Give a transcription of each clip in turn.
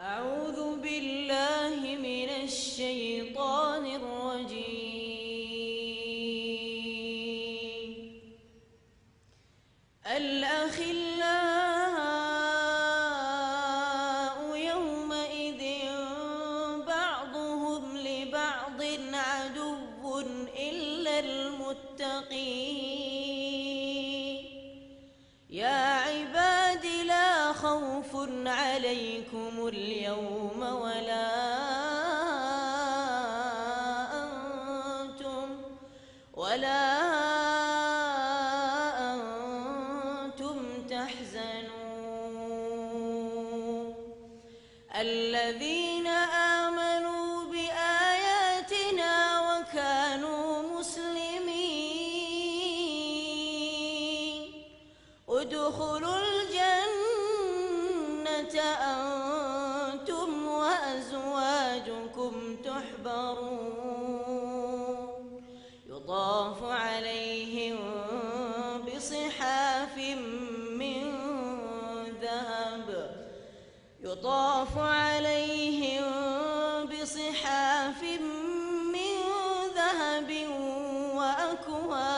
أعوذ بالله من الشيطان الرجيم. الأخلاء يومئذ بعضهم لبعض عدو إلا المتقين. عليكم اليوم ولا أنتم ولا أنتم تحزنون. الذين آمنوا بآياتنا وكانوا مسلمين. ادخلوا بصحاف من ذهب يطاف عليهم بصحاف من ذهب وأكواب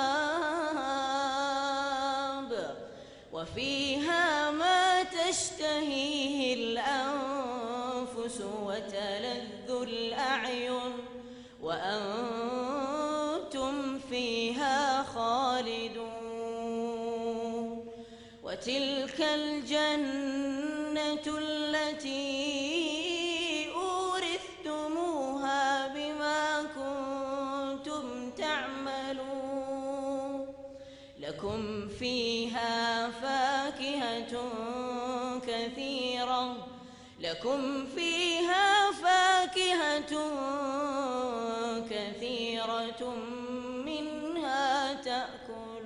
وفيها ما تشتهيه الأنفس وتلذ الأعين وأنتم فيها وتلك الجنة التي أورثتموها بما كنتم تعملون. لكم فيها فاكهة كثيرة. لكم فيها فاكهة كثيرة. منها تأكلون